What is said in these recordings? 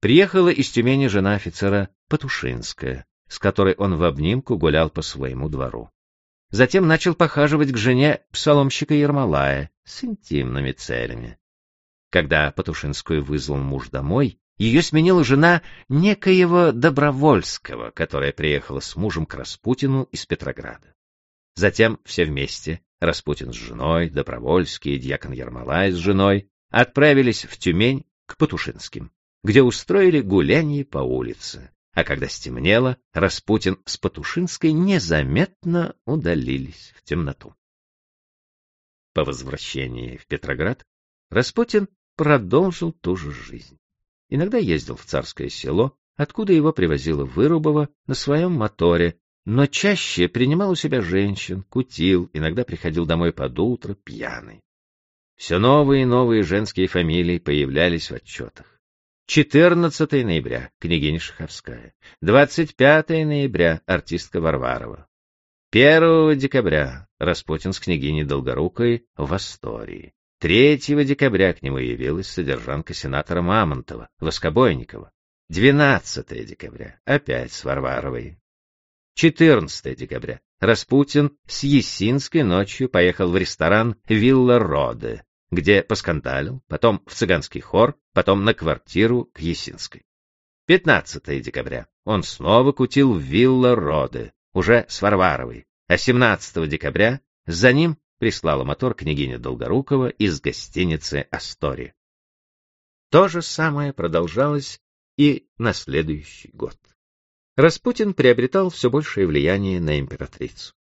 приехала из Тюмени жена офицера Патушинская, с которой он в обнимку гулял по своему двору. Затем начал похаживать к жене псаломщика Ермолая с интимными целями. Когда Патушинскую вызвал муж домой, ее сменила жена некоего Добровольского, которая приехала с мужем к Распутину из Петрограда. Затем все вместе, Распутин с женой, Добровольский дьякон Ермолай с женой, отправились в Тюмень к Патушинским, где устроили гуляние по улице, а когда стемнело, Распутин с Патушинской незаметно удалились в темноту. По возвращении в Петроград Распутин продолжил ту же жизнь. Иногда ездил в царское село, откуда его привозило Вырубово на своем моторе, но чаще принимал у себя женщин, кутил, иногда приходил домой под утро пьяный. Все новые и новые женские фамилии появлялись в отчетах. 14 ноября — княгиня Шаховская. 25 ноября — артистка Варварова. 1 декабря — Распутин с княгиней Долгорукой в Астории. 3 декабря к нему явилась содержанка сенатора Мамонтова, Воскобойникова. 12 декабря — опять с Варваровой. 14 декабря — Распутин с Есинской ночью поехал в ресторан «Вилла Роде», где поскандалил, потом в цыганский хор, потом на квартиру к Есинской. 15 декабря он снова кутил в вилла Роды, уже с Варваровой, а 17 декабря за ним прислала мотор княгиня Долгорукова из гостиницы «Астория». То же самое продолжалось и на следующий год. Распутин приобретал все большее влияние на императрицу.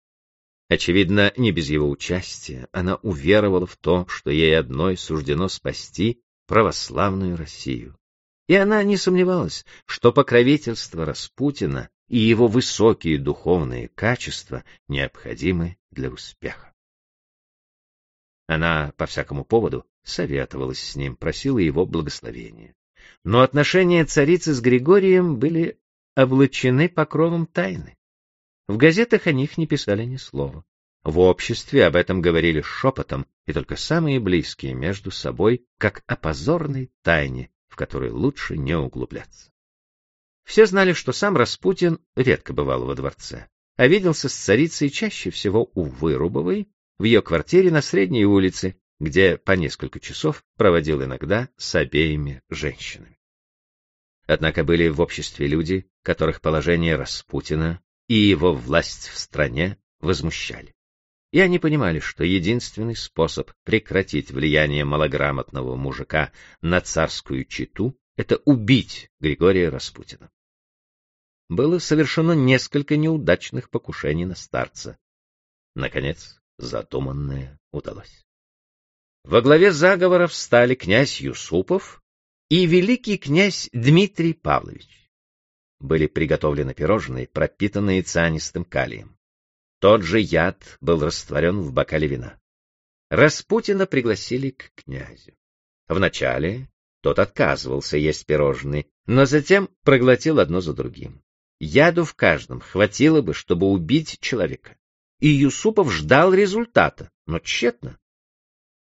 Очевидно, не без его участия она уверовала в то, что ей одной суждено спасти православную Россию. И она не сомневалась, что покровительство Распутина и его высокие духовные качества необходимы для успеха. Она по всякому поводу советовалась с ним, просила его благословения. Но отношения царицы с Григорием были облачены покровом тайны. В газетах о них не писали ни слова. В обществе об этом говорили шепотом, и только самые близкие между собой, как о позорной тайне, в которой лучше не углубляться. Все знали, что сам Распутин редко бывал во дворце, а виделся с царицей чаще всего у Вырубовой, в ее квартире на Средней улице, где по несколько часов проводил иногда с обеими женщинами. Однако были в обществе люди, которых положение Распутина и его власть в стране возмущали. И они понимали, что единственный способ прекратить влияние малограмотного мужика на царскую читу — это убить Григория Распутина. Было совершено несколько неудачных покушений на старца. Наконец, задуманное удалось. Во главе заговора встали князь Юсупов и великий князь Дмитрий Павлович были приготовлены пирожные, пропитанные цианистым калием. Тот же яд был растворен в бокале вина. Распутина пригласили к князю. Вначале тот отказывался есть пирожные, но затем проглотил одно за другим. Яду в каждом хватило бы, чтобы убить человека. И Юсупов ждал результата, но тщетно.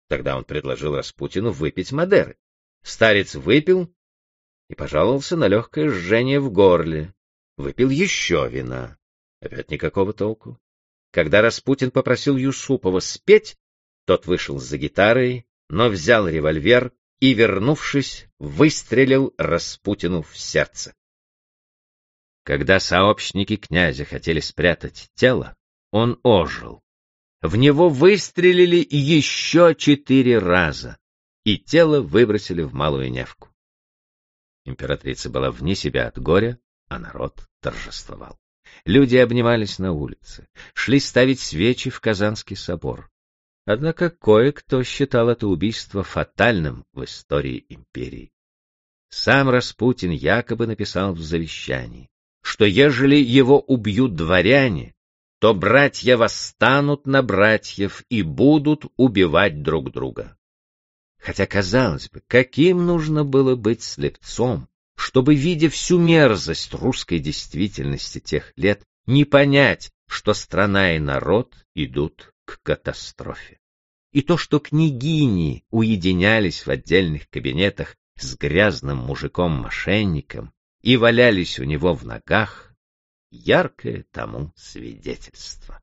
Тогда он предложил Распутину выпить Мадеры. Старец выпил и пожаловался на легкое жжение в горле. Выпил еще вина. Опять никакого толку. Когда Распутин попросил Юсупова спеть, тот вышел за гитарой, но взял револьвер и, вернувшись, выстрелил Распутину в сердце. Когда сообщники князя хотели спрятать тело, он ожил. В него выстрелили еще четыре раза, и тело выбросили в Малую Невку. Императрица была вне себя от горя, а народ торжествовал. Люди обнимались на улице, шли ставить свечи в Казанский собор. Однако кое-кто считал это убийство фатальным в истории империи. Сам Распутин якобы написал в завещании, что ежели его убьют дворяне, то братья восстанут на братьев и будут убивать друг друга. Хотя, казалось бы, каким нужно было быть слепцом, чтобы, видя всю мерзость русской действительности тех лет, не понять, что страна и народ идут к катастрофе. И то, что княгини уединялись в отдельных кабинетах с грязным мужиком-мошенником и валялись у него в ногах, яркое тому свидетельство.